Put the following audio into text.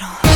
battle.